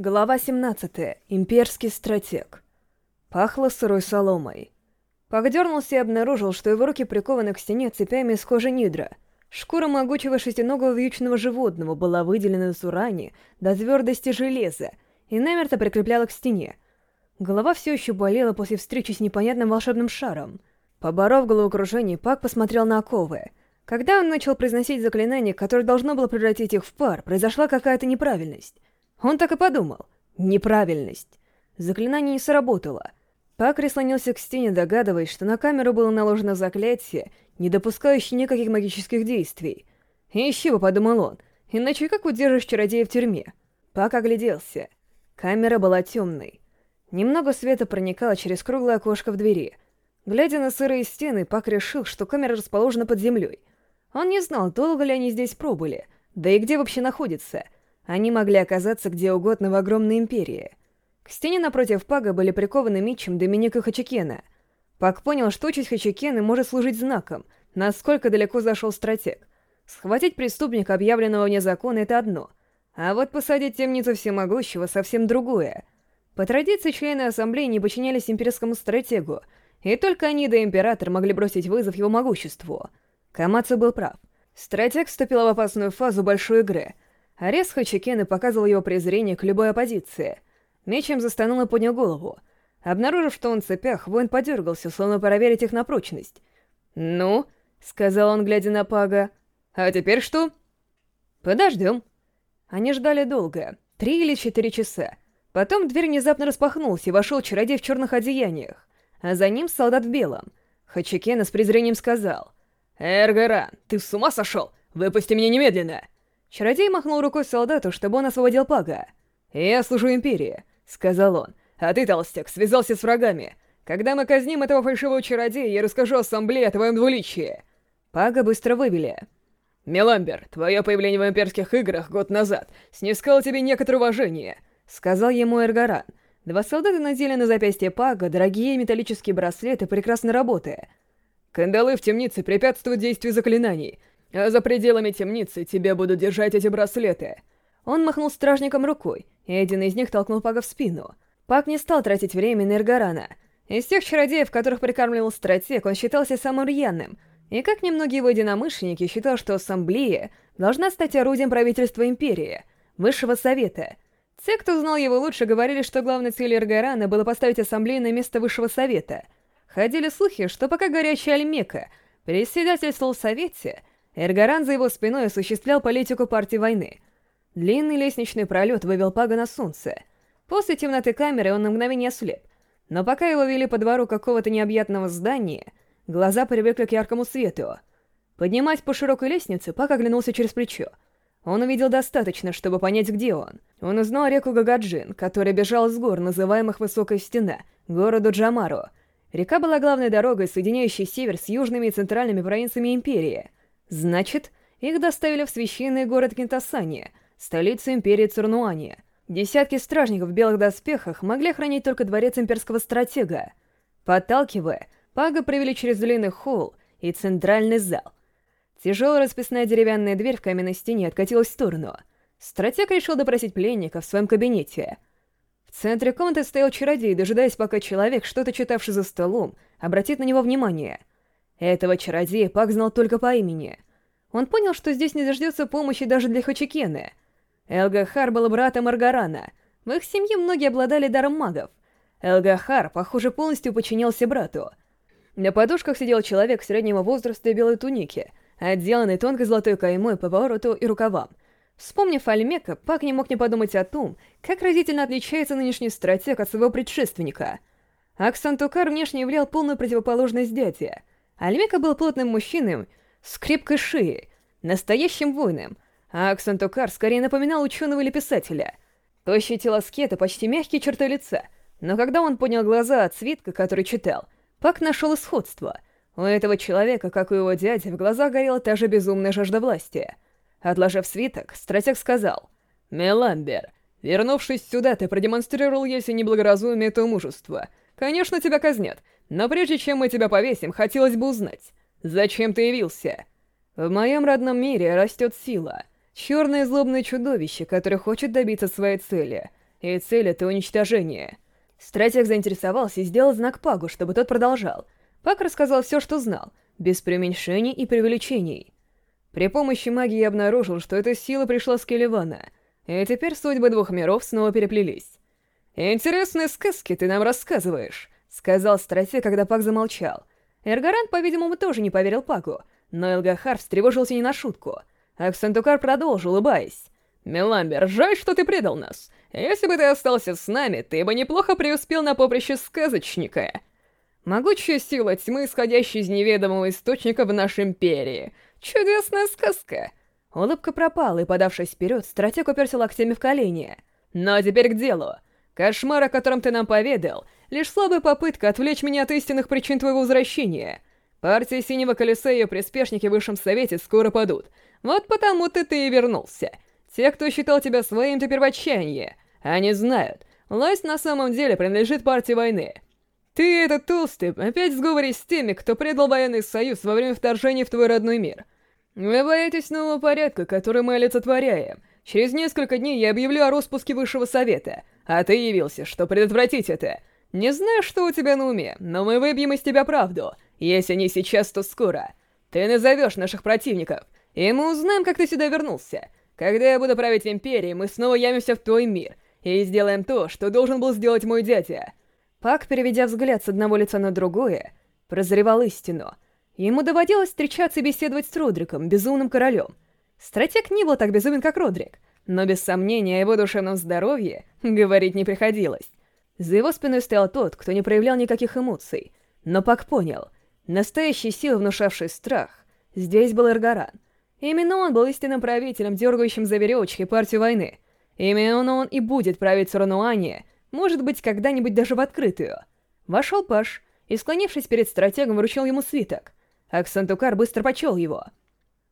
Глава 17. Имперский стратег. Пахло сырой соломой. Пак дернулся и обнаружил, что его руки прикованы к стене цепями из кожи нидра. Шкура могучего шестиногого вьючного животного была выделена из урани до твердости железа и намерто прикрепляла к стене. Голова все еще болела после встречи с непонятным волшебным шаром. Поборов головокружение, Пак посмотрел на оковы. Когда он начал произносить заклинание, которое должно было превратить их в пар, произошла какая-то неправильность. Он так и подумал. Неправильность. Заклинание не сработало. Пак прислонился к стене, догадываясь, что на камеру было наложено заклятие, не допускающее никаких магических действий. И еще бы, подумал он, иначе как удержишь чародея в тюрьме? Пак огляделся. Камера была темной. Немного света проникало через круглое окошко в двери. Глядя на сырые стены, Пак решил, что камера расположена под землей. Он не знал, долго ли они здесь пробыли, да и где вообще находится — они могли оказаться где угодно в огромной империи. К стене напротив Пага были прикованы мечем Доминик и Хачикена. Пак понял, что участь Хачикены может служить знаком, насколько далеко зашел стратег. Схватить преступника, объявленного вне закона, это одно. А вот посадить темницу всемогущего совсем другое. По традиции члены ассамблеи не подчинялись имперскому стратегу, и только они да император могли бросить вызов его могуществу. Камацу был прав. Стратег вступил в опасную фазу большой игры — Арес Хачикена показывал его презрение к любой оппозиции. Мечем застанул и поднял голову. Обнаружив, что он в цепях, воин подергался, словно проверить их на прочность. «Ну?» — сказал он, глядя на Пага. «А теперь что?» «Подождем». Они ждали долго. Три или четыре часа. Потом дверь внезапно распахнулась, и вошел чародей в черных одеяниях. А за ним солдат в белом. Хачикена с презрением сказал. «Эргаран, ты с ума сошел? Выпусти меня немедленно!» Чародей махнул рукой солдату, чтобы он освободил Пага. «Я служу Империи», — сказал он. «А ты, толстяк, связался с врагами. Когда мы казним этого фальшивого чародея, я расскажу ассамблее о твоем двуличии». Пага быстро вывели. «Меламбер, твое появление в Имперских играх год назад снискало тебе некоторое уважение», — сказал ему Эргаран. Два солдата надели на запястье Пага дорогие металлические браслеты прекрасной работы. «Кандалы в темнице препятствуют действию заклинаний, а за пределами темницы тебе будут держать эти браслеты». Он махнул стражником рукой, и один из них толкнул Пака в спину. Пак не стал тратить время на Эргарана. Из тех чародеев, которых прикармливал стратег, он считался самым рьяным, и как немногие его единомышленники считал, что ассамблея должна стать орудием правительства Империи, Высшего Совета. Те, кто знал его лучше, говорили, что главной целью Эргарана было поставить ассамблею на место Высшего Совета. Ходили слухи, что пока горячая Альмека председательствовал в Совете, Эргаран за его спиной осуществлял политику партии войны. Длинный лестничный пролет вывел Пага на солнце. После темноты камеры он на мгновение ослеп. Но пока его вели по двору какого-то необъятного здания, глаза привыкли к яркому свету. Поднимаясь по широкой лестнице, Паг оглянулся через плечо. Он увидел достаточно, чтобы понять, где он. Он узнал реку Гагаджин, которая бежала с гор, называемых Высокая Стена, городу Джамару. Река была главной дорогой, соединяющей север с южными и центральными провинциями Империи — Значит, их доставили в священный город Кентасания, столицу империи Цурнуания. Десятки стражников в белых доспехах могли хранить только дворец имперского стратега. Подталкивая, Пага провели через длинный холл и центральный зал. Тяжелая расписная деревянная дверь в каменной стене откатилась в сторону. Стратег решил допросить пленника в своем кабинете. В центре комнаты стоял чародей, дожидаясь, пока человек, что-то читавший за столом, обратит на него внимание — этого чародея Пак знал только по имени. Он понял, что здесь не дождется помощи даже для Хачикены. Элгахар был братом Аргарана. В их семье многие обладали даром магов. Элгахар, похоже, полностью подчинялся брату. На подушках сидел человек среднего возраста и белой туники, отделанный тонкой золотой каймой по повороту и рукавам. Вспомнив Альмека, Пак не мог не подумать о том, как разительно отличается нынешний стратег от своего предшественника. Аксантукар внешне являл полную противоположность дяде. Альмика был плотным мужчиной с крепкой шеей, настоящим воином, а Аксон Токар скорее напоминал ученого или писателя. Тощие тела скета, почти мягкие черты лица, но когда он поднял глаза от свитка, который читал, Пак нашел исходство. У этого человека, как и его дяди, в глазах горела та же безумная жажда власти. Отложив свиток, стратег сказал, «Меламбер, вернувшись сюда, ты продемонстрировал, если не благоразумие, то мужество. Конечно, тебя казнят, но прежде чем мы тебя повесим, хотелось бы узнать, зачем ты явился? В моем родном мире растет сила. Черное злобное чудовище, которое хочет добиться своей цели. И цель — это уничтожение. Стратег заинтересовался и сделал знак Пагу, чтобы тот продолжал. Паг рассказал все, что знал, без преуменьшений и преувеличений. При помощи магии я обнаружил, что эта сила пришла с Келивана, и теперь судьбы двух миров снова переплелись. «Интересные сказки ты нам рассказываешь», Сказал Строфе, когда Пак замолчал. Эргарант, по-видимому, тоже не поверил Паку, но Элгахар встревожился не на шутку. Аксентукар продолжил, улыбаясь. «Меламбер, жаль, что ты предал нас. Если бы ты остался с нами, ты бы неплохо преуспел на поприще сказочника». Могучая сила тьмы, исходящая из неведомого источника в нашей империи. Чудесная сказка. Улыбка пропала, и, подавшись вперед, стратег уперся локтями в колени. Но ну, а теперь к делу. Кошмар, о котором ты нам поведал, Лишь слабая попытка отвлечь меня от истинных причин твоего возвращения. Партия Синего Колеса и ее приспешники в Высшем Совете скоро падут. Вот потому-то ты и вернулся. Те, кто считал тебя своим, теперь в отчаянии. Они знают, власть на самом деле принадлежит партии войны. Ты, этот толстый, опять сговорись с теми, кто предал военный союз во время вторжения в твой родной мир. Вы боитесь нового порядка, который мы олицетворяем. Через несколько дней я объявлю о распуске Высшего Совета, а ты явился, чтобы предотвратить это. Не знаю, что у тебя на уме, но мы выбьем из тебя правду. Если не сейчас, то скоро. Ты назовешь наших противников, и мы узнаем, как ты сюда вернулся. Когда я буду править Империей, мы снова явимся в твой мир и сделаем то, что должен был сделать мой дядя». Пак, переведя взгляд с одного лица на другое, прозревал истину. Ему доводилось встречаться и беседовать с Родриком, безумным королем. Стратег не был так безумен, как Родрик, но без сомнения о его душевном здоровье говорить не приходилось. За его спиной стоял тот, кто не проявлял никаких эмоций. Но Пак понял. Настоящей силы, внушавший страх, здесь был Эргаран. Именно он был истинным правителем, дергающим за веревочки партию войны. Именно он и будет править Сурануане, может быть, когда-нибудь даже в открытую. Вошел Паш и, склонившись перед стратегом, вручил ему свиток. Аксантукар быстро почел его.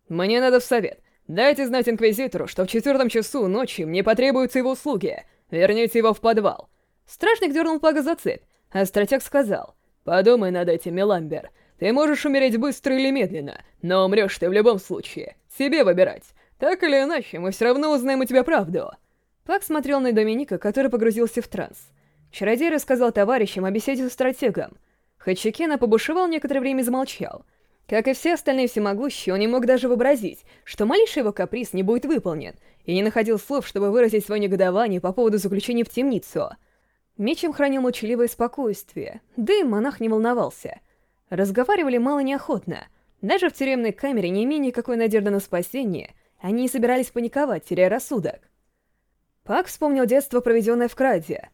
«Мне надо в совет. Дайте знать Инквизитору, что в четвертом часу ночи мне потребуются его услуги. Верните его в подвал. Стражник дернул Пага за цепь, а стратег сказал, «Подумай над этим, Меламбер. Ты можешь умереть быстро или медленно, но умрешь ты в любом случае. Себе выбирать. Так или иначе, мы все равно узнаем у тебя правду». Пак смотрел на Доминика, который погрузился в транс. Чародей рассказал товарищам о беседе с стратегом. Хачикена побушевал некоторое время и замолчал. Как и все остальные всемогущие, он не мог даже вообразить, что малейший его каприз не будет выполнен, и не находил слов, чтобы выразить свое негодование по поводу заключения в темницу — Мечем хранил учливое спокойствие, да и монах не волновался. Разговаривали мало неохотно. Даже в тюремной камере, не имея никакой надежды на спасение, они не собирались паниковать, теряя рассудок. Пак вспомнил детство, проведенное в Краде.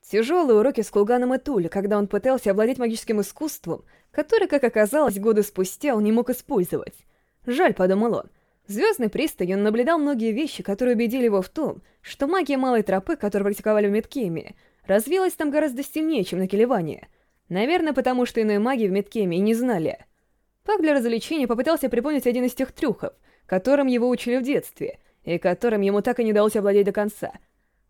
Тяжелые уроки с Кулганом и Туль, когда он пытался овладеть магическим искусством, которое, как оказалось, годы спустя он не мог использовать. Жаль, подумал он. В Звездной пристани он наблюдал многие вещи, которые убедили его в том, что магия Малой Тропы, которую практиковали в Медкемии, Развилась там гораздо сильнее, чем на Келеване. Наверное, потому что иной маги в Меткеме и не знали. Пак для развлечения попытался припомнить один из тех трюхов, которым его учили в детстве, и которым ему так и не удалось овладеть до конца.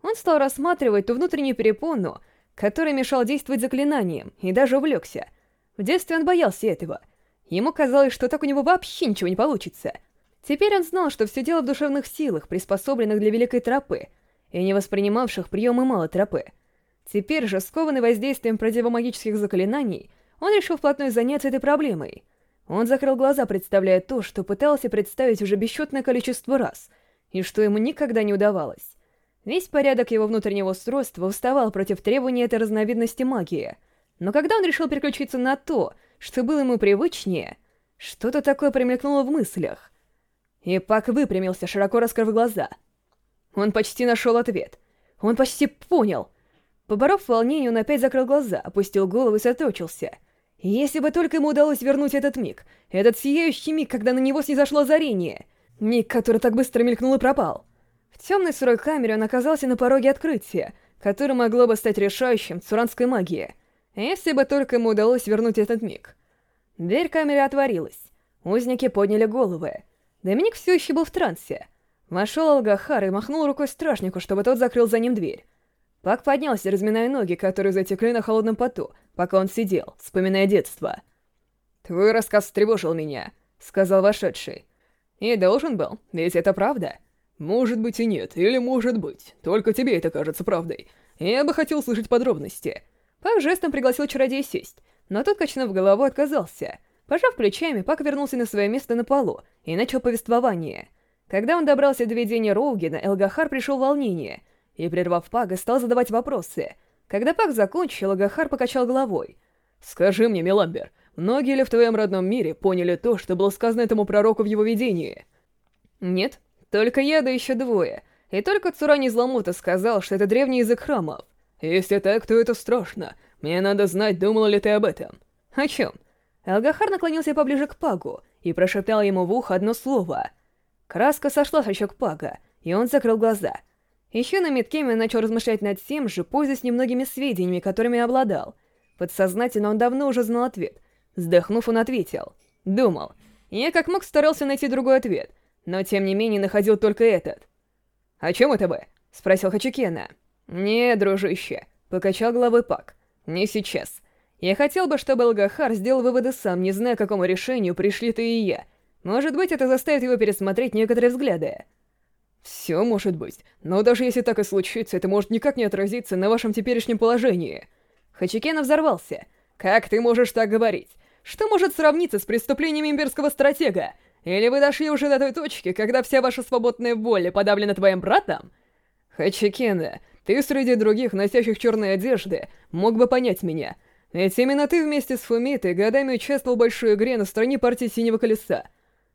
Он стал рассматривать ту внутреннюю перепону, которая мешала действовать заклинанием, и даже увлекся. В детстве он боялся этого. Ему казалось, что так у него вообще ничего не получится. Теперь он знал, что все дело в душевных силах, приспособленных для Великой Тропы, и не воспринимавших приемы Малой Тропы. Теперь же, скованный воздействием противомагических заклинаний, он решил вплотную заняться этой проблемой. Он закрыл глаза, представляя то, что пытался представить уже бесчетное количество раз, и что ему никогда не удавалось. Весь порядок его внутреннего устройства вставал против требований этой разновидности магии, но когда он решил переключиться на то, что было ему привычнее, что-то такое примелькнуло в мыслях. И Пак выпрямился, широко раскрыв глаза. Он почти нашел ответ. Он почти понял, Поборов волнение, он опять закрыл глаза, опустил голову и соточился. Если бы только ему удалось вернуть этот миг, этот сияющий миг, когда на него снизошло озарение, миг, который так быстро мелькнул и пропал. В темной сырой камере он оказался на пороге открытия, которое могло бы стать решающим цуранской магии. Если бы только ему удалось вернуть этот миг. Дверь камеры отворилась. Узники подняли головы. Доминик все еще был в трансе. Вошел Алгахар и махнул рукой стражнику, чтобы тот закрыл за ним дверь. Пак поднялся, разминая ноги, которые затекли на холодном поту, пока он сидел, вспоминая детство. «Твой рассказ встревожил меня», — сказал вошедший. «И должен был, ведь это правда». «Может быть и нет, или может быть. Только тебе это кажется правдой. Я бы хотел слышать подробности». Пак жестом пригласил чародея сесть, но тот, качнув голову, отказался. Пожав плечами, Пак вернулся на свое место на полу и начал повествование. Когда он добрался до ведения Роугена, Элгахар пришел в волнение — и, прервав Пага, стал задавать вопросы. Когда Паг закончил, Агахар покачал головой. «Скажи мне, Меламбер, многие ли в твоем родном мире поняли то, что было сказано этому пророку в его видении?» «Нет, только я, да еще двое. И только Цурани Зламута сказал, что это древний язык храмов». «Если так, то это страшно. Мне надо знать, думал ли ты об этом». «О чем?» Алгахар наклонился поближе к Пагу и прошептал ему в ухо одно слово. Краска сошла со щек Пага, и он закрыл глаза — Еще на Миткеме начал размышлять над тем же, пользуясь немногими сведениями, которыми обладал. Подсознательно он давно уже знал ответ. Вздохнув, он ответил. Думал. Я как мог старался найти другой ответ — но тем не менее находил только этот. «О чем это вы?» — спросил Хачукена. «Не, дружище», — покачал головой Пак. «Не сейчас. Я хотел бы, чтобы Алгахар сделал выводы сам, не зная, к какому решению «Все может быть. Но даже если так и случится, это может никак не отразиться на вашем теперешнем положении». Хачикена взорвался. «Как ты можешь так говорить? Что может сравниться с преступлением имперского стратега? Или вы дошли уже до той точки, когда вся ваша свободная воля подавлена твоим братом?» «Хачикена, ты среди других, носящих черные одежды, мог бы понять меня. Ведь именно ты вместе с Фумитой годами участвовал в большой игре на стороне партии Синего Колеса.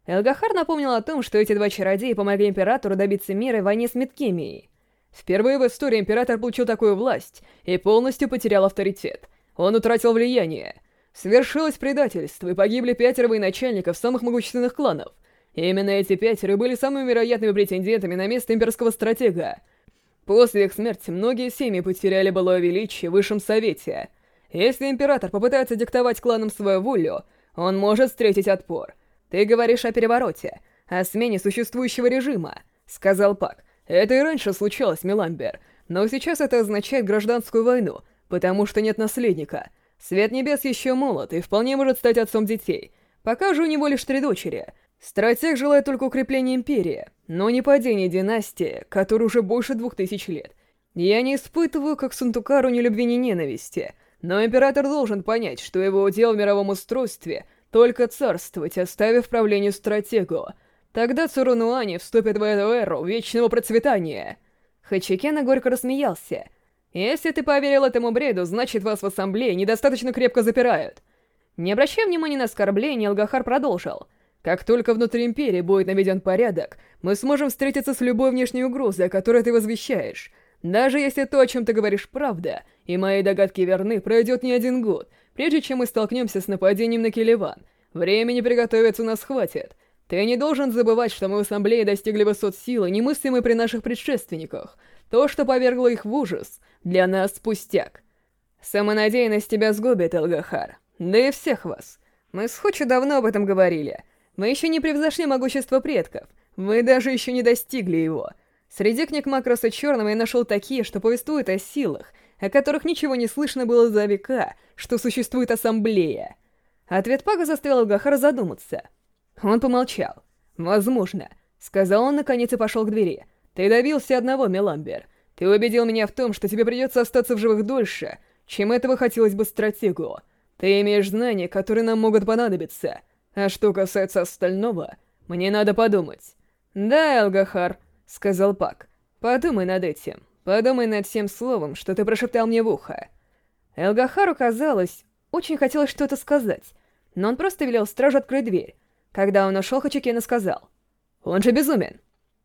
Элгахар напомнил о том, что эти два чародея помогли Императору добиться мира в войне с Меткемией. Впервые в истории Император получил такую власть и полностью потерял авторитет. Он утратил влияние. Свершилось предательство, и погибли пятеро военачальников самых могущественных кланов. именно эти пятеро были самыми вероятными претендентами на место имперского стратега. После их смерти многие семьи потеряли былое величие в Высшем Совете. Если Император попытается диктовать кланам свою волю, он может встретить отпор. «Ты говоришь о перевороте, о смене существующего режима», — сказал Пак. «Это и раньше случалось, Миламбер, но сейчас это означает гражданскую войну, потому что нет наследника. Свет Небес еще молод и вполне может стать отцом детей. Пока же у него лишь три дочери. Стратег желает только укрепления Империи, но не падения династии, которой уже больше двух тысяч лет. Я не испытываю как Сунтукару ни любви, ни ненависти, но Император должен понять, что его удел в мировом устройстве — только царствовать, оставив правлению стратегу. Тогда Цурунуани вступит в эту эру вечного процветания». Хачикена горько рассмеялся. «Если ты поверил этому бреду, значит, вас в ассамблее недостаточно крепко запирают». Не обращая внимания на оскорбления, Алгахар продолжил. «Как только внутри Империи будет наведен порядок, мы сможем встретиться с любой внешней угрозой, о которой ты возвещаешь. Даже если то, о чем ты говоришь, правда, и мои догадки верны, пройдет не один год, прежде чем мы столкнемся с нападением на Келеван. Времени приготовиться у нас хватит. Ты не должен забывать, что мы в Ассамблее достигли высот силы, немыслимой при наших предшественниках. То, что повергло их в ужас, для нас пустяк. Самонадеянность тебя сгубит, Элгахар. Да и всех вас. Мы с Хучи давно об этом говорили. Мы еще не превзошли могущество предков. Мы даже еще не достигли его. Среди книг Макроса Черного я нашел такие, что повествуют о силах — о которых ничего не слышно было за века, что существует ассамблея. Ответ Пага заставил Гахара задуматься. Он помолчал. «Возможно», — сказал он наконец и пошел к двери. «Ты добился одного, Меламбер. Ты убедил меня в том, что тебе придется остаться в живых дольше, чем этого хотелось бы стратегу. Ты имеешь знания, которые нам могут понадобиться. А что касается остального, мне надо подумать». «Да, Элгахар», — сказал Пак. «Подумай над этим». Подумай над всем словом, что ты прошептал мне в ухо». Элгахару казалось, очень хотелось что-то сказать, но он просто велел стражу открыть дверь. Когда он ушел, Хачикена сказал. «Он же безумен».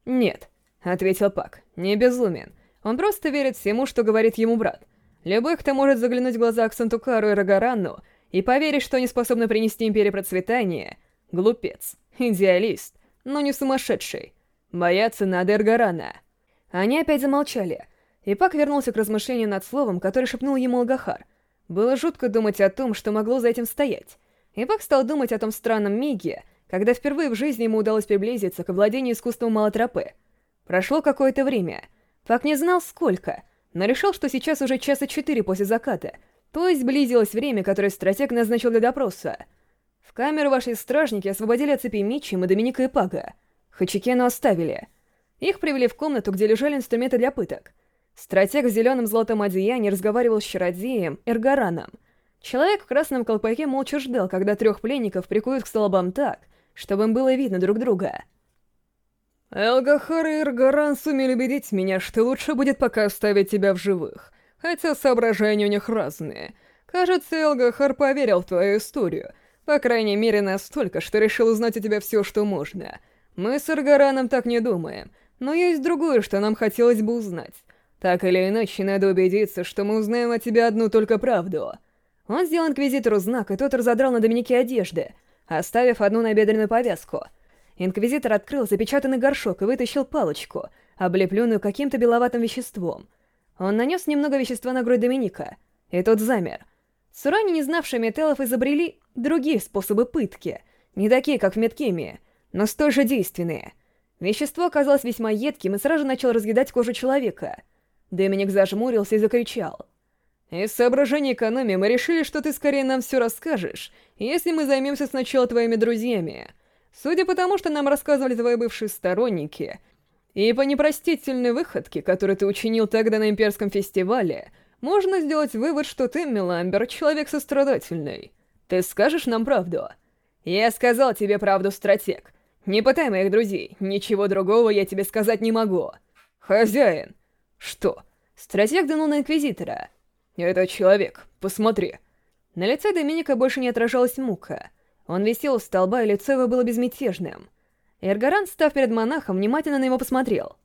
«Нет», — ответил Пак, — «не безумен. Он просто верит всему, что говорит ему брат. Любой, кто может заглянуть в глаза к и Рагаранну и поверить, что они способны принести Империи процветание, глупец, идеалист, но не сумасшедший. Бояться надо Эргарана». Они опять замолчали — и Пак вернулся к размышлению над словом, которое шепнул ему Алгахар. Было жутко думать о том, что могло за этим стоять. И Пак стал думать о том странном миге, когда впервые в жизни ему удалось приблизиться к владению искусством малотропы. Прошло какое-то время — Фак не знал, сколько, но решил, что сейчас уже часа четыре после заката, то есть близилось время, которое стратег назначил для допроса. В камеру ваши стражники освободили от цепи Митчем и Доминика и Пага. Хачикену оставили. Их привели в комнату, Стратег в зеленом золотом одеянии разговаривал с чародеем Эргараном. Человек в красном колпаке молча ждал, когда трех пленников прикуют к столбам так, чтобы им было видно друг друга. «Элгахар и Эргаран сумели убедить меня, что лучше будет пока оставить тебя в живых, хотя соображения у них разные. Кажется, Элгахар поверил в твою историю, по крайней мере настолько, что решил узнать о тебе все, что можно. Мы с Эргараном так не думаем, но есть другое, что нам хотелось бы узнать». Так или иначе, надо убедиться, что мы узнаем о тебе одну только правду. Он сделал Инквизитору знак, и тот разодрал на Доминике одежды, оставив одну набедренную повязку. Инквизитор открыл запечатанный горшок и вытащил палочку, облепленную каким-то беловатым веществом. Он нанес немного вещества на грудь Доминика, и тот замер. Сурани, не знавшие металлов, изобрели другие способы пытки, не такие, как в медкемии, но столь же действенные. Вещество оказалось весьма едким и сразу начало разъедать кожу человека — Доминик зажмурился и закричал. «Из соображений экономии мы решили, что ты скорее нам все расскажешь, если мы займемся сначала твоими друзьями. Судя по тому, что нам рассказывали твои бывшие сторонники, и по непростительной выходке, которую ты учинил тогда на имперском фестивале, можно сделать вывод, что ты, Меламбер, человек сострадательный. Ты скажешь нам правду?» «Я сказал тебе правду, стратег. Не пытай моих друзей, ничего другого я тебе сказать не могу. Хозяин, что? Стратег дынул Инквизитора. «Это человек. Посмотри». На лице Доминика больше не отражалась мука. Он висел у столба, и лицо его было безмятежным. Эргаран, став перед монахом, внимательно на него посмотрел.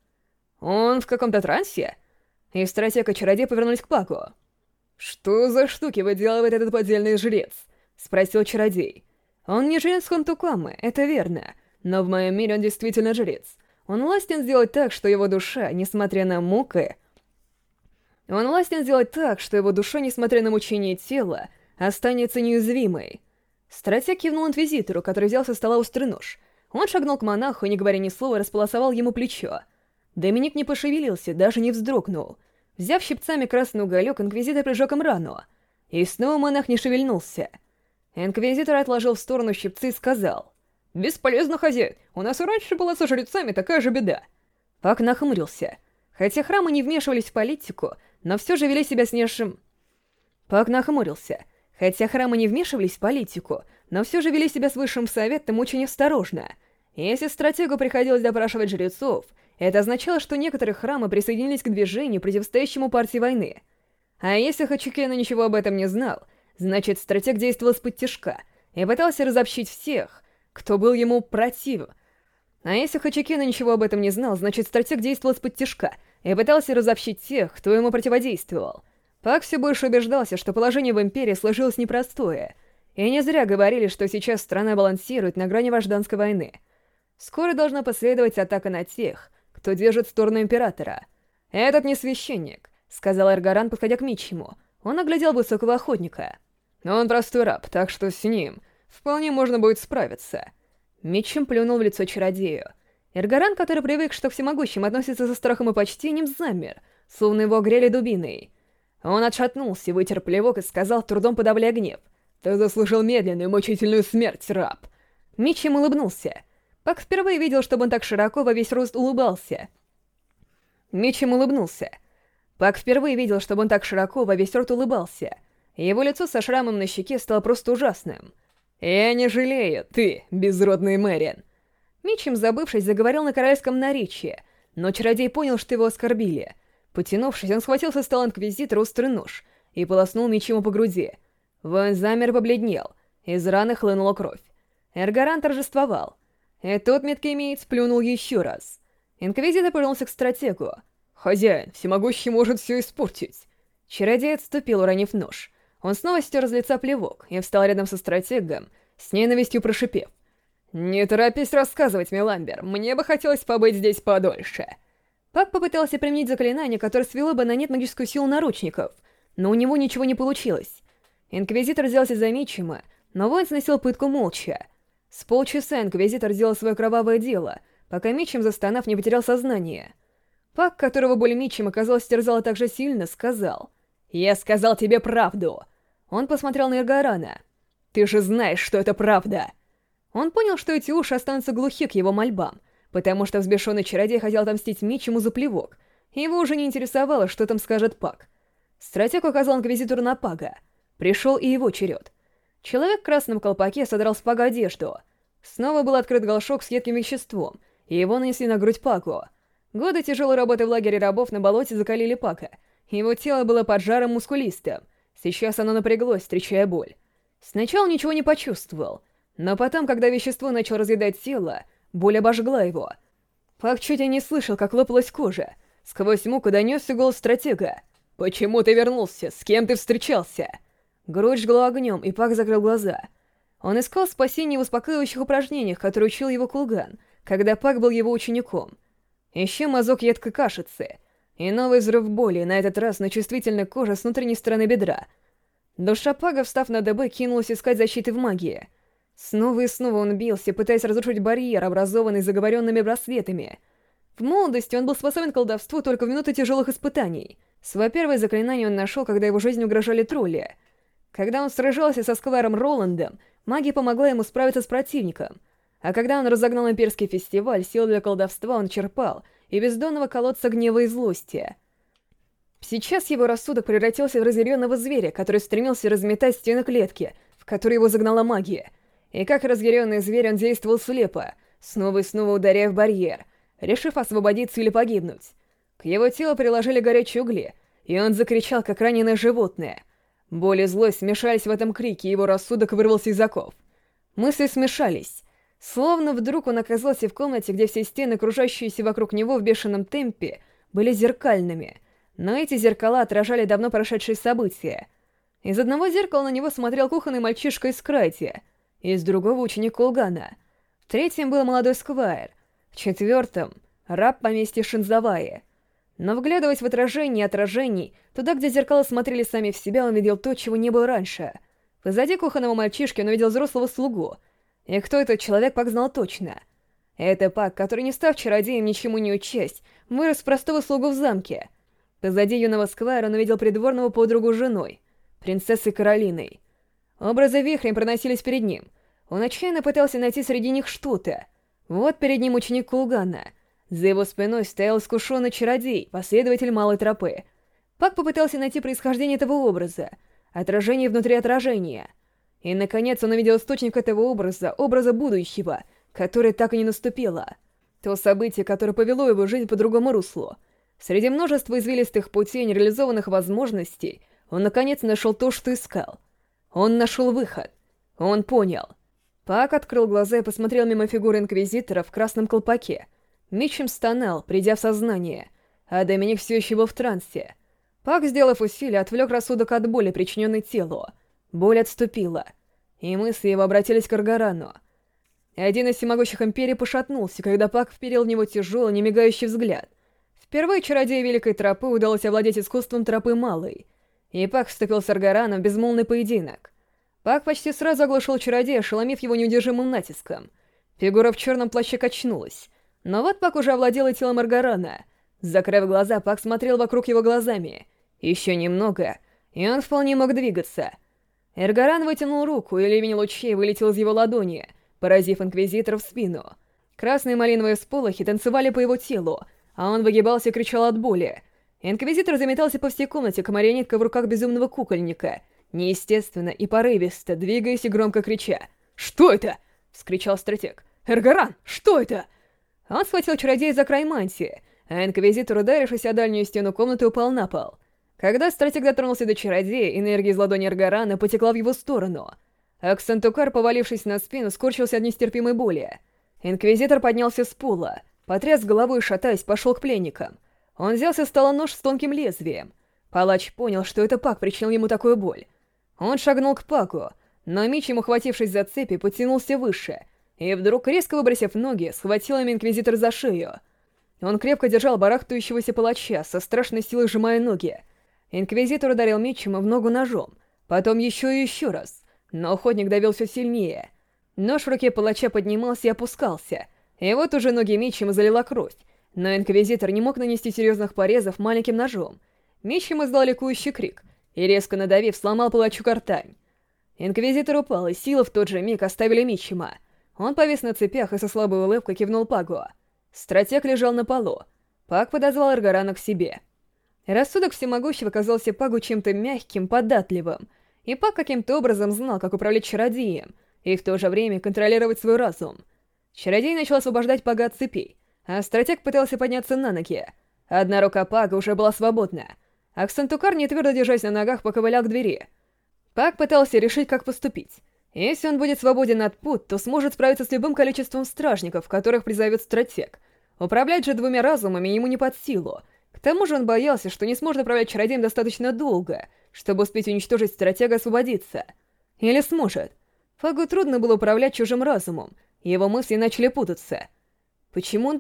«Он в каком-то трансе?» И стратег и чародей повернулись к Паку. «Что за штуки выделывает этот поддельный жрец?» — спросил чародей. «Он не жрец Хонтукамы, это верно, но в моем мире он действительно жрец. Он властен сделать так, что его душа, несмотря на муки... Он властен сделать так, что его душа, несмотря на мучение тела, останется неуязвимой. Стратег кивнул инквизитору, который взял со стола острый нож. Он шагнул к монаху и, не говоря ни слова, располосовал ему плечо. Доминик не пошевелился, даже не вздрогнул. Взяв щипцами красный уголек, инквизитор прижег им рану. И снова монах не шевельнулся. Инквизитор отложил в сторону щипцы и сказал... «Бесполезно, хозяин. У нас и раньше была со жрецами такая же беда». Пак нахмурился. Хотя храмы не вмешивались в политику, но все же вели себя с нешим... Пак нахмурился. Хотя храмы не вмешивались в политику, но все же вели себя с высшим советом очень осторожно. Если стратегу приходилось допрашивать жрецов, это означало, что некоторые храмы присоединились к движению, противостоящему партии войны. А если Хачукена ничего об этом не знал, значит, стратег действовал с подтяжка и пытался разобщить всех, кто был ему против? А если Хачикина ничего об этом не знал, значит, стратег действовал с подтяжка и пытался разобщить тех, кто ему противодействовал. Пак все больше убеждался, что положение в Империи сложилось непростое, и не зря говорили, что сейчас страна балансирует на грани вожданской войны. Скоро должна последовать атака на тех, кто держит сторону Императора. «Этот не священник», — сказал Эргаран, подходя к Мичему. Он оглядел высокого охотника. «Он простой раб, так что с ним вполне можно будет справиться. Мечем плюнул в лицо чародею. Эргаран, который привык, что всемогущим относится со страхом и почтением, замер, словно его огрели дубиной. Он отшатнулся, вытер плевок и сказал, трудом подавляя гнев. «Ты заслужил медленную, мучительную смерть, раб!» Мичем улыбнулся. Пак впервые видел, чтобы он так широко во весь рост улыбался. Мичем улыбнулся. Пак впервые видел, чтобы он так широко во весь рот улыбался. Его лицо со шрамом на щеке стало просто ужасным. «Я э, не жалею, ты, безродный Мэриан!» Мичем, забывшись, заговорил на королевском наречии, но чародей понял, что его оскорбили. Потянувшись, он схватился со стола инквизитора острый нож и полоснул мечом по груди. Воин замер побледнел, из раны хлынула кровь. Эргаран торжествовал. И тот меткоимеец плюнул еще раз. Инквизитор повернулся к стратегу. «Хозяин, всемогущий может все испортить!» Чародей отступил, уронив нож — он снова стер с лица плевок и встал рядом со стратегом, с ненавистью прошипев. «Не торопись рассказывать, Меламбер, мне бы хотелось побыть здесь подольше». Пак попытался применить заклинание, которое свело бы на нет магическую силу наручников, но у него ничего не получилось. Инквизитор взялся за мечима, но воин сносил пытку молча. С полчаса Инквизитор делал свое кровавое дело, пока мечем, застонав, не потерял сознание. Пак, которого боль мечем, оказалось, терзала так же сильно, сказал — я сказал тебе правду. Он посмотрел на Иргарана. Ты же знаешь, что это правда. Он понял, что эти уши останутся глухи к его мольбам, потому что взбешенный чародей хотел отомстить Мичему за плевок. Его уже не интересовало, что там скажет Пак. Стратег указал инквизитору на Пага. Пришел и его черед. Человек в красном колпаке содрал с Пага одежду. Снова был открыт горшок с едким веществом, и его нанесли на грудь Пагу. Годы тяжелой работы в лагере рабов на болоте закалили Пака — его тело было поджарым мускулистым. Сейчас оно напряглось, встречая боль. Сначала ничего не почувствовал, но потом, когда вещество начало разъедать тело, боль обожгла его. Пак чуть не слышал, как лопалась кожа. Сквозь муку донесся голос стратега. «Почему ты вернулся? С кем ты встречался?» Грудь жгла огнем, и Пак закрыл глаза. Он искал спасение в успокаивающих упражнениях, которые учил его Кулган, когда Пак был его учеником. Еще мазок едкой кашицы — и новый взрыв боли, на этот раз на чувствительной коже с внутренней стороны бедра. Душа Пага, встав на ДБ, кинулась искать защиты в магии. Снова и снова он бился, пытаясь разрушить барьер, образованный заговоренными браслетами. В молодости он был способен к колдовству только в минуты тяжелых испытаний. Свое первое заклинание он нашел, когда его жизнь угрожали тролли. Когда он сражался со Сквайром Роландом, магия помогла ему справиться с противником. А когда он разогнал имперский фестиваль, сил для колдовства он черпал — и бездонного колодца гнева и злости. Сейчас его рассудок превратился в разъяренного зверя, который стремился разметать стены клетки, в которой его загнала магия. И как разъяренный зверь он действовал слепо, снова и снова ударяя в барьер, решив освободиться или погибнуть. К его телу приложили горячие угли, и он закричал, как раненое животное. Боль и злость смешались в этом крике, и его рассудок вырвался из оков. Мысли смешались, Словно вдруг он оказался в комнате, где все стены, окружающиеся вокруг него в бешеном темпе, были зеркальными, но эти зеркала отражали давно прошедшие события. Из одного зеркала на него смотрел кухонный мальчишка из Крайти, из другого ученик Кулгана. В третьем был молодой Сквайр, в четвертом — раб поместья Шинзаваи. Но вглядываясь в отражение отражений, туда, где зеркала смотрели сами в себя, он видел то, чего не было раньше. Позади кухонного мальчишки он увидел взрослого слугу. И кто этот человек, Пак знал точно. Это Пак, который, не став И, наконец, он увидел источник этого образа, образа будущего, который так и не наступило. То событие, которое повело его жизнь по другому руслу. Среди множества извилистых путей и нереализованных возможностей он, наконец, нашел то, что искал. Он нашел выход. Он понял. Пак открыл глаза и посмотрел мимо фигуры Инквизитора в красном колпаке. Мичем стонал, придя в сознание, а Доминик все еще был в трансе. Пак, сделав усилие, отвлек рассудок от боли, причиненной телу. Боль отступила, и мысли его обратились к Аргарану. Один из всемогущих империй пошатнулся, когда Пак вперил в него тяжелый, немигающий взгляд. Впервые чародею Великой Тропы удалось овладеть искусством Тропы Малой, и Пак вступил с Аргараном в безмолвный поединок. Пак почти сразу оглушил чародея, шеломив его неудержимым натиском. Фигура в черном плаще качнулась, но вот Пак уже овладела телом Аргарана. Закрыв глаза, Пак смотрел вокруг его глазами. Еще немного, и он вполне мог двигаться — Эргаран вытянул руку и ливень лучей вылетел из его ладони, поразив инквизитора в спину. Красные малиновые сполохи танцевали по его телу, а он выгибался и кричал от боли. Инквизитор заметался по всей комнате, как марионетка в руках безумного кукольника, неестественно и порывисто, двигаясь и громко крича. «Что это?» — вскричал стратег. «Эргаран, что это?» Он схватил чародея за край мантии, а инквизитор, ударившись о дальнюю стену комнаты, упал на пол — когда стратег дотронулся до чародея, энергия из ладони Эргарана потекла в его сторону. Аксентукар, повалившись на спину, скорчился от нестерпимой боли. Инквизитор поднялся с пола, потряс головой, шатаясь, пошел к пленникам. Он взял со стола нож с тонким лезвием. Палач понял, что это Пак причинил ему такую боль. Он шагнул к Паку, но меч ему, хватившись за цепи, потянулся выше, и вдруг, резко выбросив ноги, схватил им инквизитор за шею. Он крепко держал барахтающегося палача, со страшной силой сжимая ноги, Инквизитор ударил мечем в ногу ножом, потом еще и еще раз, но охотник давил все сильнее. Нож в руке палача поднимался и опускался, и вот уже ноги мечем залила кровь, но инквизитор не мог нанести серьезных порезов маленьким ножом. Мечем издал ликующий крик и, резко надавив, сломал палачу картань. Инквизитор упал, и силы в тот же миг оставили Мичима. Он повис на цепях и со слабой улыбкой кивнул Пагуа. Стратег лежал на полу. Паг подозвал Эргарана к себе — Рассудок всемогущего казался Пагу чем-то мягким, податливым, и Пак каким-то образом знал, как управлять чародеем, и в то же время контролировать свой разум. Чародей начал освобождать Пага от цепей, а стратег пытался подняться на ноги. Одна рука Пага уже была свободна, а Ксантукар, не твердо держась на ногах, поковылял к двери. Пак пытался решить, как поступить. Если он будет свободен от пут, то сможет справиться с любым количеством стражников, которых призовет стратег. Управлять же двумя разумами ему не под силу. К тому же он боялся, что не сможет управлять чародеем достаточно долго, чтобы успеть уничтожить стратега и освободиться. Или сможет. Фагу трудно было управлять чужим разумом, и его мысли начали путаться. Почему он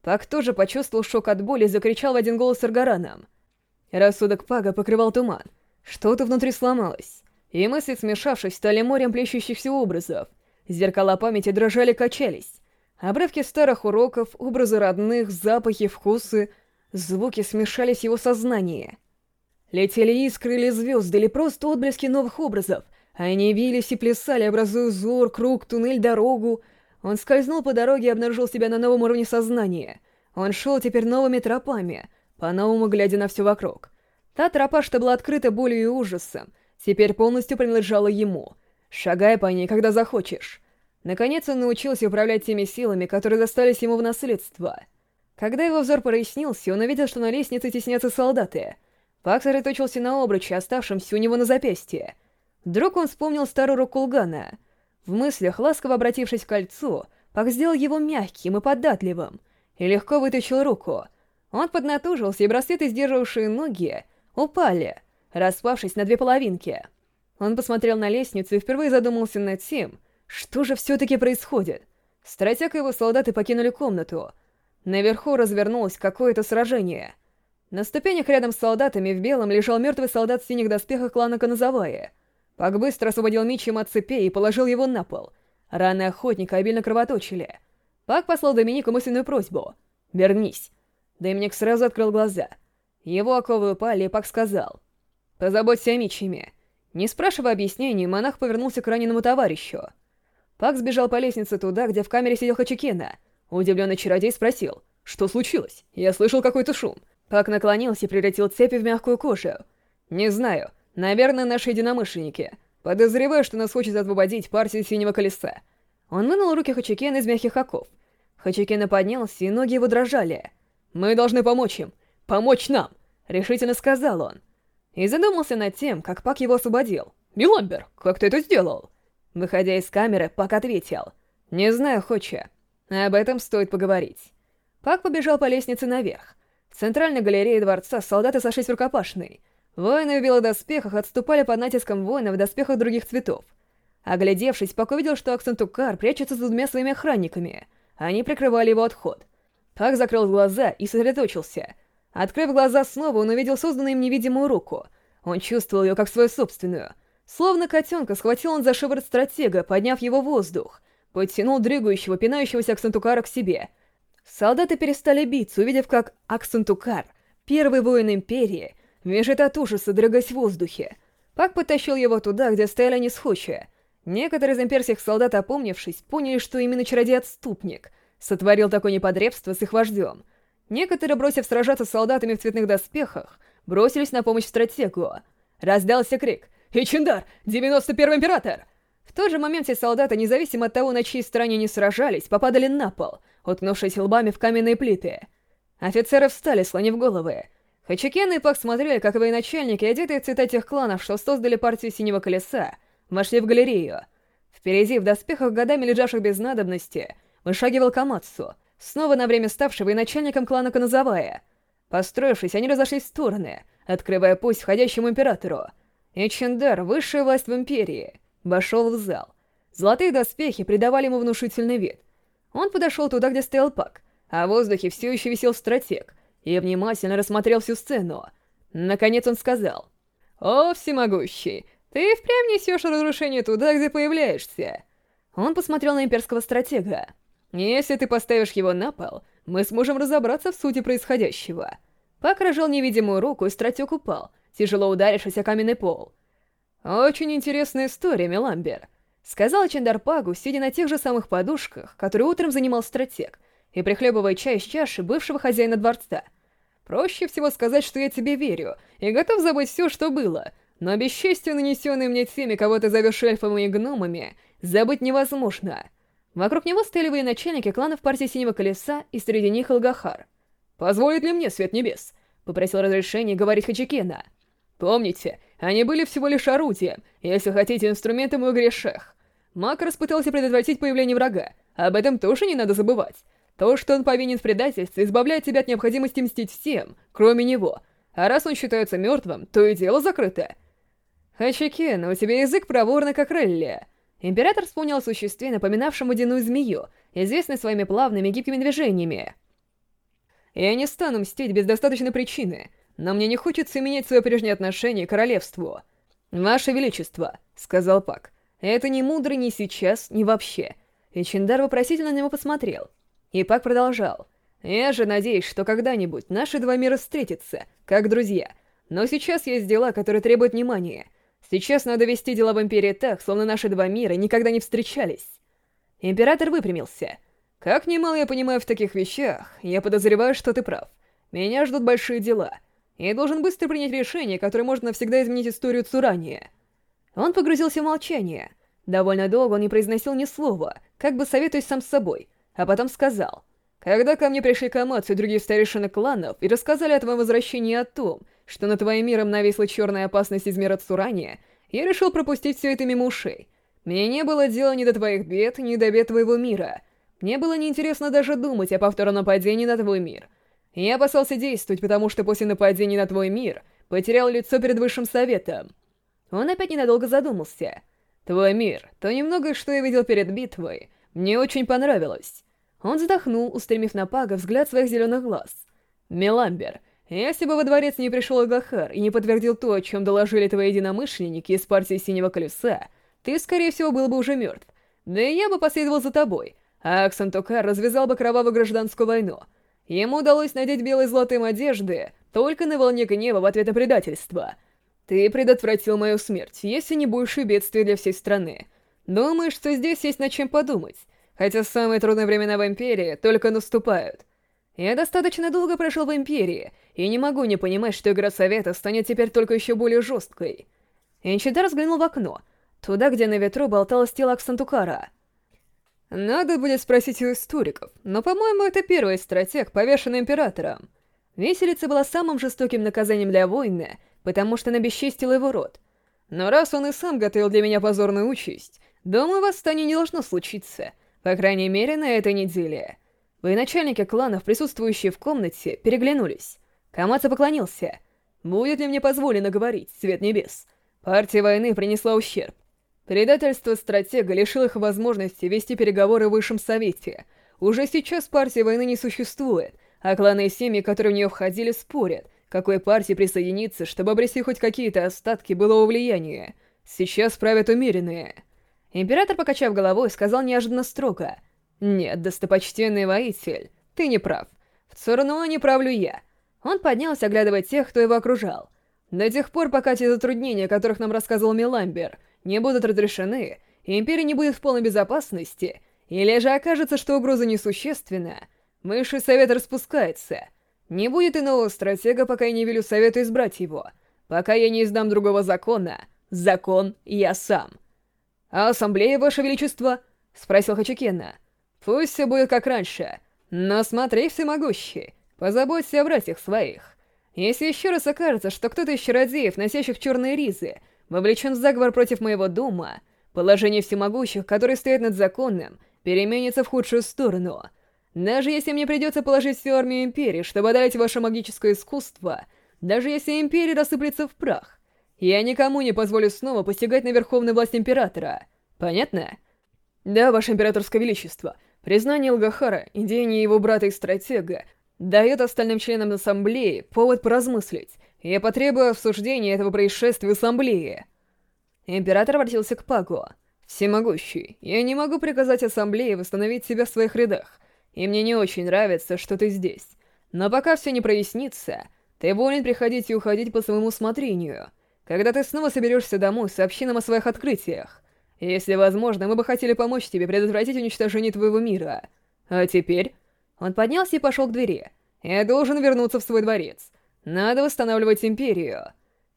позволяет стратегу уйти? Боль от пытки и усталость взяли свое, и Пак почувствовал, как он ослабел. Стратег уже дергал дверь, зовя стражу на помощь, и когда дверь распахнулась, Аксентукар выхватил кого-то копье. Замахнувшись, он ударил Аргарана в спину. Чародей упал на колени, не успев освободить вторую руку Пага. Паг тоже почувствовал шок от боли и закричал в один голос с Аргараном. Рассудок Пага покрывал туман. Он скользнул по дороге и обнаружил себя на новом уровне сознания. Он шел теперь новыми тропами, по-новому глядя на все вокруг. Та тропа, что была открыта болью и ужасом, теперь полностью принадлежала ему, шагая по ней, когда захочешь. Наконец он научился управлять теми силами, которые достались ему в наследство. Когда его взор прояснился, он увидел, что на лестнице теснятся солдаты. Пак сосредоточился на обруче, оставшемся у него на запястье. Вдруг он вспомнил старую руку Лгана — В мыслях, ласково обратившись к кольцу, Пак сделал его мягким и податливым, и легко вытащил руку. Он поднатужился, и браслеты, сдерживавшие ноги, упали, распавшись на две половинки. Он посмотрел на лестницу и впервые задумался над тем, что же все-таки происходит. Стратег и его солдаты покинули комнату. Наверху развернулось какое-то сражение — на ступенях рядом с солдатами в белом лежал мертвый солдат в синих доспехах клана Каназавая. Пак быстро освободил Мичи от цепей и положил его на пол. Раны охотника обильно кровоточили. Пак послал Доминику мысленную просьбу. «Вернись». Доминик сразу открыл глаза. Его оковы упали, и Пак сказал. «Позаботься о Мичиме». Не спрашивая объяснений, монах повернулся к раненому товарищу. Пак сбежал по лестнице туда, где в камере сидел Хачикена. Удивленный чародей спросил. «Что случилось? Я слышал какой-то шум». Пак наклонился и превратил цепи в мягкую кожу. «Не знаю». Наверное, наши единомышленники. Подозреваю, что нас хочет освободить партия синего колеса». Он вынул руки Хачикена из мягких оков. Хачикена поднялся, и ноги его дрожали. «Мы должны помочь им! Помочь нам!» — решительно сказал он. И задумался над тем, как Пак его освободил. «Биламбер, как ты это сделал?» Выходя из камеры, Пак ответил. «Не знаю, Хоча. Об этом стоит поговорить». Пак побежал по лестнице наверх. В центральной галерее дворца солдаты сошлись в рукопашной — Воины в белых доспехах отступали под натиском воинов в доспехах других цветов. Оглядевшись, Пак увидел, что Акцентукар прячется за двумя своими охранниками. Они прикрывали его отход. Пак закрыл глаза и сосредоточился. Открыв глаза снова, он увидел созданную им невидимую руку. Он чувствовал ее как свою собственную. Словно котенка, схватил он за шиворот стратега, подняв его в воздух. Подтянул дрыгающего, пинающегося Акцентукара к себе — Солдаты перестали биться, увидев, как Аксентукар, первый воин Империи, вяжет от ужаса, дрыгаясь в воздухе. Пак потащил его Хачакен и Пак смотрели, как военачальники, одетые в цвета тех кланов, что создали партию Синего Колеса, вошли в галерею. Впереди, в доспехах, годами лежавших без надобности, вышагивал Камацу, снова на время ставший военачальником клана Каназавая, Построившись, они разошлись в стороны, открывая путь входящему императору. И Чендар, высшая власть в империи, вошел в зал. Золотые доспехи придавали ему внушительный вид. Он подошел туда, где стоял Пак, а в воздухе все еще висел стратег — и внимательно рассмотрел всю сцену. Наконец он сказал. «О, всемогущий, ты впрямь несешь разрушение туда, где появляешься!» Он посмотрел на имперского стратега. «Если ты поставишь его на пол, мы сможем разобраться в сути происходящего». Пак рожал невидимую руку, и стратег упал, тяжело ударившись о каменный пол. «Очень интересная история, Меламбер», — сказал Чендар Пагу, сидя на тех же самых подушках, которые утром занимал стратег — и прихлебывая чай из чаши бывшего хозяина дворца. Проще всего сказать, что я тебе верю, и готов забыть все, что было, но бесчестие, нанесенное мне теми, кого ты зовешь эльфами и гномами, забыть невозможно. Вокруг него стояли начальники кланов партии Синего Колеса, и среди них Алгахар. «Позволит ли мне свет небес?» — попросил разрешения говорить Хачикена. «Помните, они были всего лишь орудием, если хотите, инструментом в игре шах. Мак распытался предотвратить появление врага, об этом тоже не надо забывать. То, что он повинен в предательстве, избавляет тебя от необходимости мстить всем, кроме него. А раз он считается мертвым, то и дело закрыто. Хачикен, у тебя язык проворный, как Релли. Император вспомнил о существе, напоминавшем водяную змею, известной своими плавными гибкими движениями. Я не стану мстить без достаточной причины, но мне не хочется менять свое прежнее отношение к королевству. «Ваше Величество», — сказал Пак, — «это не мудро ни сейчас, ни вообще». И Чиндар вопросительно на него посмотрел — и Пак продолжал. «Я же надеюсь, что когда-нибудь наши два мира встретятся, как друзья. Но сейчас есть дела, которые требуют внимания. Сейчас надо вести дела в Империи так, словно наши два мира никогда не встречались». Император выпрямился. «Как немало я понимаю в таких вещах, я подозреваю, что ты прав. Меня ждут большие дела. Я должен быстро принять решение, которое может навсегда изменить историю Цурания». Он погрузился в молчание. Довольно долго он не произносил ни слова, как бы советуясь сам с собой — а потом сказал. «Когда ко мне пришли Камацу и другие старейшины кланов и рассказали о твоем возвращении о том, что на твоим миром нависла черная опасность из мира Цурания, я решил пропустить все это мимо ушей. Мне не было дела ни до твоих бед, ни до бед твоего мира. Мне было неинтересно даже думать о повторном нападении на твой мир. Я опасался действовать, потому что после нападения на твой мир потерял лицо перед Высшим Советом». Он опять ненадолго задумался. «Твой мир, то немногое, что я видел перед битвой, мне очень понравилось. Он вздохнул, устремив на Пага взгляд своих зеленых глаз. «Меламбер, если бы во дворец не пришел Аглахар и не подтвердил то, о чем доложили твои единомышленники из партии Синего Колеса, ты, скорее всего, был бы уже мертв. Да и я бы последовал за тобой, а Аксон Токар развязал бы кровавую гражданскую войну. Ему удалось надеть белые золотым одежды только на волне гнева в ответ на предательство. Ты предотвратил мою смерть, если не больше бедствия для всей страны. Думаешь, что здесь есть над чем подумать?» Хотя самые трудные времена в Империи только наступают. Я достаточно долго прошел в Империи, и не могу не понимать, что игра Совета станет теперь только еще более жесткой. Инчидар взглянул в окно, туда, где на ветру болталось тело Аксантукара. Надо будет спросить у историков, но, по-моему, это первый стратег, повешенный Императором. Виселица была самым жестоким наказанием для воина, потому что она бесчестила его род. Но раз он и сам готовил для меня позорную участь, думаю, восстание не должно случиться — по крайней мере, на этой неделе. Военачальники кланов, присутствующие в комнате, переглянулись. Камаца поклонился. «Будет ли мне позволено говорить, Свет Небес? Партия войны принесла ущерб. Предательство стратега лишило их возможности вести переговоры в Высшем Совете. Уже сейчас партия войны не существует, а кланы и семьи, которые в нее входили, спорят, какой партии присоединиться, чтобы обрести хоть какие-то остатки былого влияния. Сейчас правят умеренные». Император, покачав головой, сказал неожиданно строго. «Нет, достопочтенный воитель, ты не прав. В Цурно не правлю я». Он поднялся, оглядывая тех, кто его окружал. «До тех пор, пока те затруднения, о которых нам рассказывал Миламбер, не будут разрешены, Империя не будет в полной безопасности, или же окажется, что угроза несущественна, Высший Совет распускается. Не будет иного стратега, пока я не велю Совету избрать его. Пока я не издам другого закона, закон я сам». А «Ассамблея, Ваше Величество?» — спросил Хачикена. «Пусть все будет как раньше, но смотри, всемогущий, позаботься о братьях своих. Если еще раз окажется, что кто-то из чародеев, носящих черные ризы, вовлечен в заговор против моего дома, положение всемогущих, которые стоят над законным, переменится в худшую сторону. Даже если мне придется положить всю армию Империи, чтобы одолеть ваше магическое искусство, даже если Империя рассыплется в прах, я никому не позволю снова посягать на верховную власть Императора. Понятно? Да, Ваше Императорское Величество, признание Лгахара, идея его брата и стратега, дает остальным членам Ассамблеи повод поразмыслить. Я потребую обсуждения этого происшествия в Ассамблее. Император обратился к Пагу. «Всемогущий, я не могу приказать Ассамблее восстановить себя в своих рядах, и мне не очень нравится, что ты здесь. Но пока все не прояснится, ты волен приходить и уходить по своему усмотрению. Когда ты снова соберешься домой, сообщи нам о своих открытиях. Если возможно, мы бы хотели помочь тебе предотвратить уничтожение твоего мира. А теперь...» Он поднялся и пошел к двери. «Я должен вернуться в свой дворец. Надо восстанавливать империю».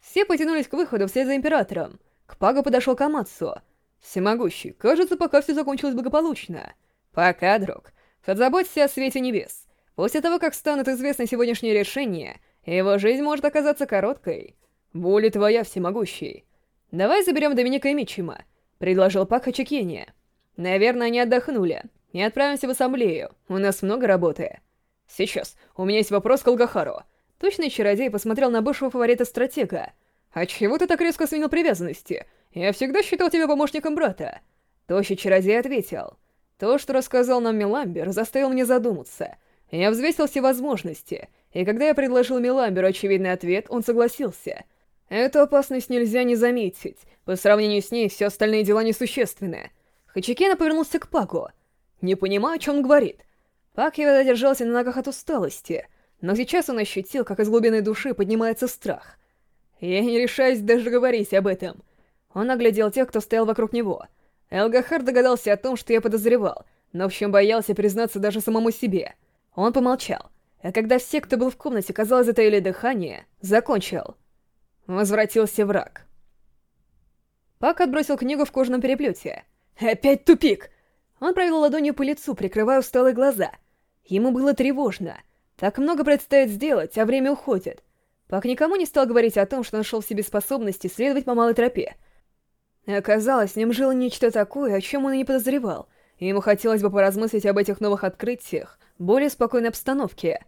Все потянулись к выходу вслед за императором. К Пагу подошел Камацу. «Всемогущий, кажется, пока все закончилось благополучно». «Пока, друг. Позаботься о свете небес. После того, как станут известны сегодняшние решения, его жизнь может оказаться короткой». Воля твоя, всемогущий. Давай заберем Доминика и Мичима», — предложил Пак Хачикения. «Наверное, они отдохнули. И отправимся в ассамблею. У нас много работы». «Сейчас. У меня есть вопрос к Алгахару». Точный чародей посмотрел на бывшего фаворита-стратега. «А чего ты так резко сменил привязанности? Я всегда считал тебя помощником брата». Тощий чародей ответил. То, что рассказал нам Меламбер, заставил меня задуматься. Эту опасность нельзя не заметить. По сравнению с ней, все остальные дела несущественны. Хачикена повернулся к Паку. Не понимаю, о чем он говорит. Пак его задержался на ногах от усталости, но сейчас он ощутил, как из глубины души поднимается страх. Я не решаюсь даже говорить об этом. Он оглядел тех, кто стоял вокруг него. Элгахар догадался о том, что я подозревал, но в чем боялся признаться даже самому себе. Он помолчал, а когда все, кто был в комнате, казалось, затаили дыхание, закончил — Возвратился враг. Пак отбросил книгу в кожаном переплете. «Опять тупик!» Он провел ладонью по лицу, прикрывая усталые глаза. Ему было тревожно. Так много предстоит сделать, а время уходит. Пак никому не стал говорить о том, что нашел в себе способности следовать по малой тропе. Оказалось, в нем жило нечто такое, о чем он и не подозревал. И ему хотелось бы поразмыслить об этих новых открытиях, более спокойной обстановке.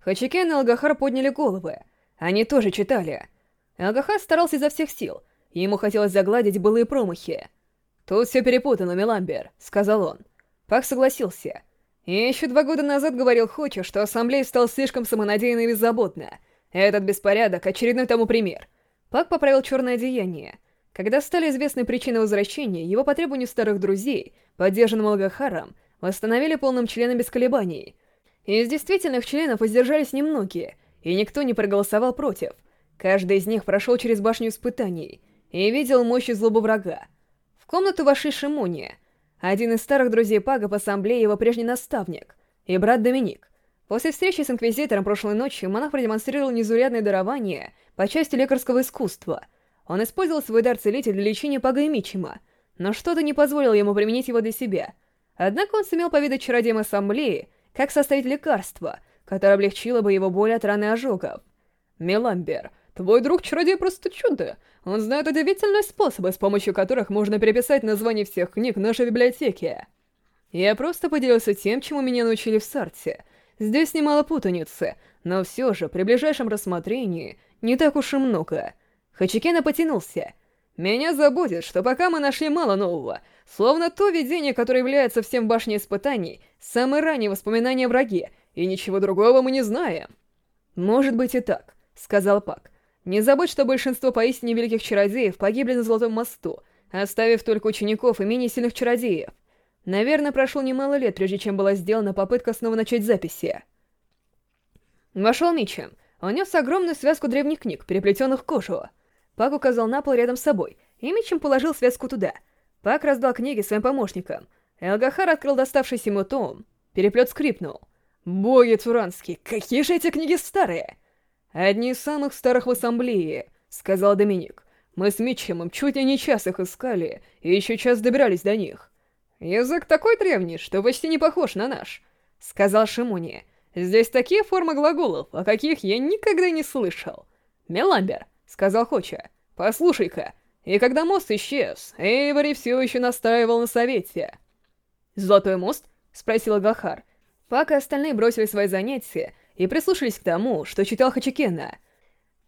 Хачикен и Алгахар подняли головы. Они тоже читали. Агахас старался изо всех сил. Ему хотелось загладить былые промахи. «Тут все перепутано, Меламбер», — сказал он. Пак согласился. И еще два года назад говорил Хоча, что ассамблея стала слишком самонадеянной и беззаботна. Этот беспорядок — очередной тому пример. Пак поправил черное одеяние. Когда стали известны причины возвращения, его по требованию старых друзей, поддержанным Алгахаром, восстановили полным членом без колебаний. Из действительных членов воздержались немногие, и никто не проголосовал против — Каждый из них прошел через башню испытаний и видел мощь и злобу врага. В комнату вошли Шимуния, один из старых друзей Пага по ассамблее его прежний наставник, и брат Доминик. После встречи с Инквизитором прошлой ночью монах продемонстрировал незурядное дарование по части лекарского искусства. Он использовал свой дар целителя для лечения Пага и Мичима, но что-то не позволило ему применить его для себя. Однако он сумел повидать чародеям ассамблеи, как составить лекарство, которое облегчило бы его боль от раны ожогов. Меламбер — Твой друг чародей просто чудо. Он знает удивительные способы, с помощью которых можно переписать название всех книг нашей библиотеки. Я просто поделился тем, чему меня научили в Сарте. Здесь немало путаницы, но все же при ближайшем рассмотрении не так уж и много. Хачикена потянулся. Меня заботит, что пока мы нашли мало нового, словно то видение, которое является всем башней испытаний, самые ранние воспоминания о враге, и ничего другого мы не знаем. Может быть и так, сказал Пак. Не забудь, что большинство поистине великих чародеев погибли на Золотом мосту, оставив только учеников и менее сильных чародеев. Наверное, прошло немало лет, прежде чем была сделана попытка снова начать записи. Вошел Мичем. Он нес огромную связку древних книг, переплетенных кожу. Пак указал на пол рядом с собой, и Мичем положил связку туда. Пак раздал книги своим помощникам. Элгахар открыл доставшийся ему том. Переплет скрипнул. «Боги Туранские, какие же эти книги старые!» одни из самых старых в ассамблее», — сказал Доминик. «Мы с Митчемом чуть ли не час их искали, и еще час добирались до них». «Язык такой древний, что почти не похож на наш», — сказал Шимуни. «Здесь такие формы глаголов, о каких я никогда не слышал». «Меламбер», — сказал Хоча, — «послушай-ка». И когда мост исчез, Эйвори все еще настаивал на совете. «Золотой мост?» — спросила Гахар. Пока остальные бросили свои занятия, и прислушались к тому, что читал Хачикена.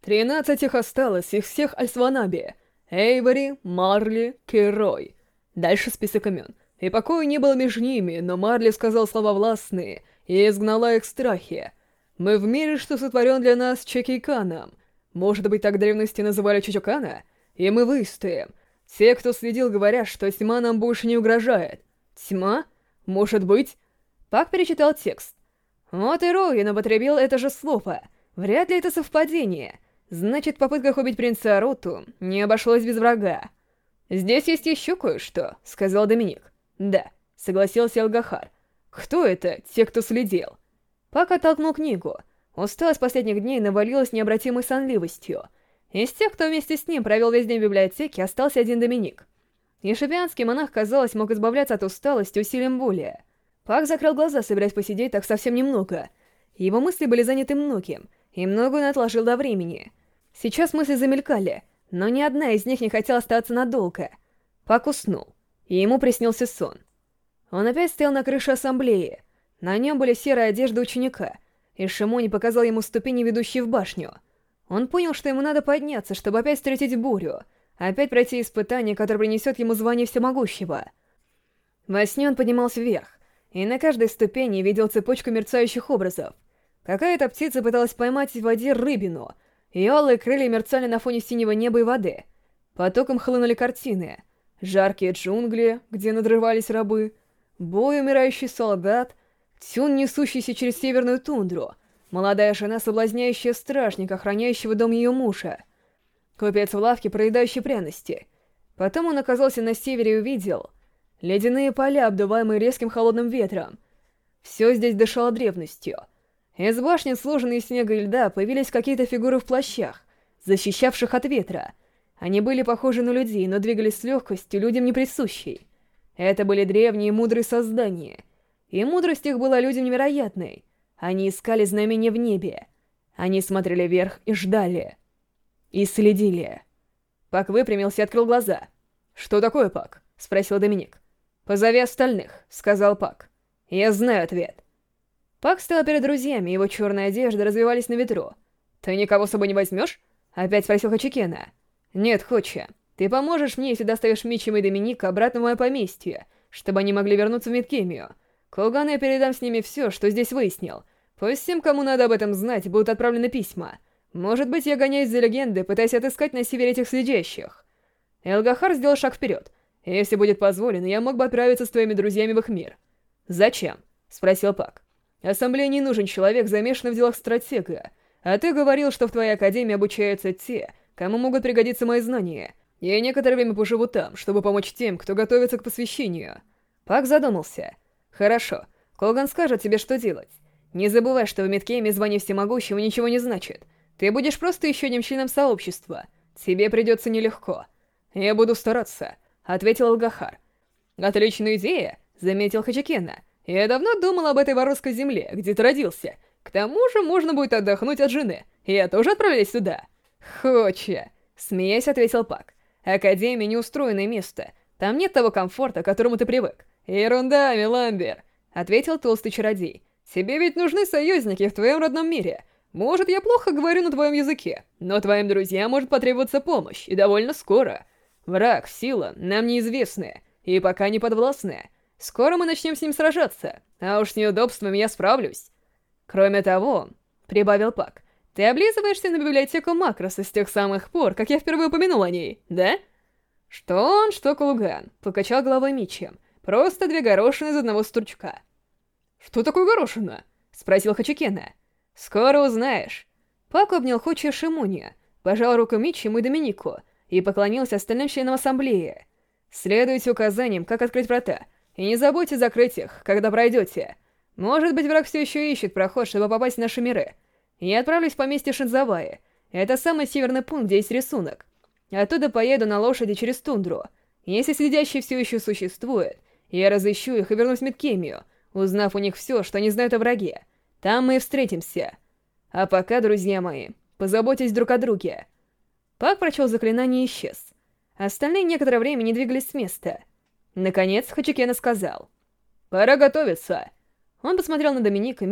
Тринадцать их осталось, их всех Альсванаби. Эйвори, Марли, Керой. Дальше список имен. И покоя не было между ними, но Марли сказал слова властные и изгнала их страхи. Мы в мире, что сотворен для нас Чекиканом. Может быть, так древности называли Чичокана? И мы выстоим. Те, кто следил, говорят, что тьма нам больше не угрожает. Тьма? Может быть? Пак перечитал текст. Вот и Роуин употребил это же слово. Вряд ли это совпадение. Значит, попытках убить принца Роту не обошлось без врага. «Здесь есть еще кое-что», — сказал Доминик. «Да», — согласился Алгахар. «Кто это, те, кто следил?» Пак оттолкнул книгу. Усталость последних дней навалилась необратимой сонливостью. Из тех, кто вместе с ним провел весь день в библиотеке, остался один Доминик. Ешевянский монах, казалось, мог избавляться от усталости усилием воли. Пак закрыл глаза, собираясь посидеть так совсем немного. Его мысли были заняты многим, и многое он отложил до времени. Сейчас мысли замелькали, но ни одна из них не хотела остаться надолго. Пак уснул, и ему приснился сон. Он опять стоял на крыше ассамблеи. На нем были серая одежда ученика, и Шимони показал ему ступени, ведущие в башню. Он понял, что ему надо подняться, чтобы опять встретить бурю, опять пройти испытание, которое принесет ему звание всемогущего. Во сне он поднимался вверх, и на каждой ступени видел цепочку мерцающих образов. Какая-то птица пыталась поймать в воде рыбину, и алые крылья мерцали на фоне синего неба и воды. Потоком хлынули картины. Жаркие джунгли, где надрывались рабы, бой умирающий солдат, тюн, несущийся через северную тундру, молодая жена, соблазняющая стражника, Ледяные поля, обдуваемые резким холодным ветром. Все здесь дышало древностью. Из башни, сложенной из снега и льда, появились какие-то фигуры в плащах, защищавших от ветра. Они были похожи на людей, но двигались с легкостью, людям неприсущей. Это были древние мудрые создания. И мудрость их была людям невероятной. Они искали знамения в небе. Они смотрели вверх и ждали. И следили. Пак выпрямился и открыл глаза. «Что такое, Пак?» — спросил Доминик. «Позови остальных», — сказал Пак. «Я знаю ответ». Пак стоял перед друзьями, его черные одежды развивались на ветру. «Ты никого с собой не возьмешь?» — опять спросил Хачикена. «Нет, Хоча, ты поможешь мне, если доставишь Мичем и Доминика обратно в мое поместье, чтобы они могли вернуться в Миткемию. Кулгану я передам с ними все, что здесь выяснил. Пусть всем, кому надо об этом знать, будут отправлены письма. Может быть, я гоняюсь за легенды, пытаясь отыскать на севере этих следящих». Элгахар сделал шаг вперед — «Если будет позволено, я мог бы отправиться с твоими друзьями в их мир». «Зачем?» — спросил Пак. «Ассамблее не нужен человек, замешанный в делах стратега. А ты говорил, что в твоей академии обучаются те, кому могут пригодиться мои знания. Я некоторое время поживу там, чтобы помочь тем, кто готовится к посвящению». Пак задумался. «Хорошо. Колган скажет тебе, что делать. Не забывай, что в Миткейме звание всемогущего ничего не значит. Ты будешь просто еще одним членом сообщества. Тебе придется нелегко. Я буду стараться» ответил Алгахар. «Отличная идея», — заметил Хачикенна. «Я давно думал об этой воровской земле, где ты родился. К тому же можно будет отдохнуть от жены. Я тоже отправляюсь сюда». «Хоча», — смеясь, ответил Пак. «Академия — неустроенное место. Там нет того комфорта, к которому ты привык». «Ерунда, Миламбер», — ответил толстый чародей. «Тебе ведь нужны союзники в твоем родном мире. Может, я плохо говорю на твоем языке, но твоим друзьям может потребоваться помощь, и довольно скоро». Враг, сила, нам неизвестная, и пока не подвластная. Скоро мы начнем с ним сражаться, а уж с неудобствами я справлюсь. Кроме того, — прибавил Пак, — ты облизываешься на библиотеку Макроса с тех самых пор, как я впервые упомянул о ней, да? Что он, что Кулуган, — покачал головой Мичем, — просто две горошины из одного стручка. «Что такое горошина?» — спросил Хачикена. «Скоро узнаешь». Пак обнял Хочи Шимуния, пожал руку Мичем и Доминику — и поклонился остальным членам ассамблеи. «Следуйте указаниям, как открыть врата, и не забудьте закрыть их, когда пройдете. Может быть, враг все еще ищет проход, чтобы попасть в наши миры. Я отправлюсь в поместье Шинзаваи. Это самый северный пункт, где есть рисунок. Оттуда поеду на лошади через тундру. Если следящие все еще существуют, я разыщу их и вернусь в Миткемию, узнав у них все, что они знают о враге. Там мы и встретимся. А пока, друзья мои, позаботьтесь друг о друге». Пак прочел заклинание и исчез. Остальные некоторое время не двигались с места — Наконец Хачикена сказал. «Пора готовиться!» Он посмотрел на Доминика,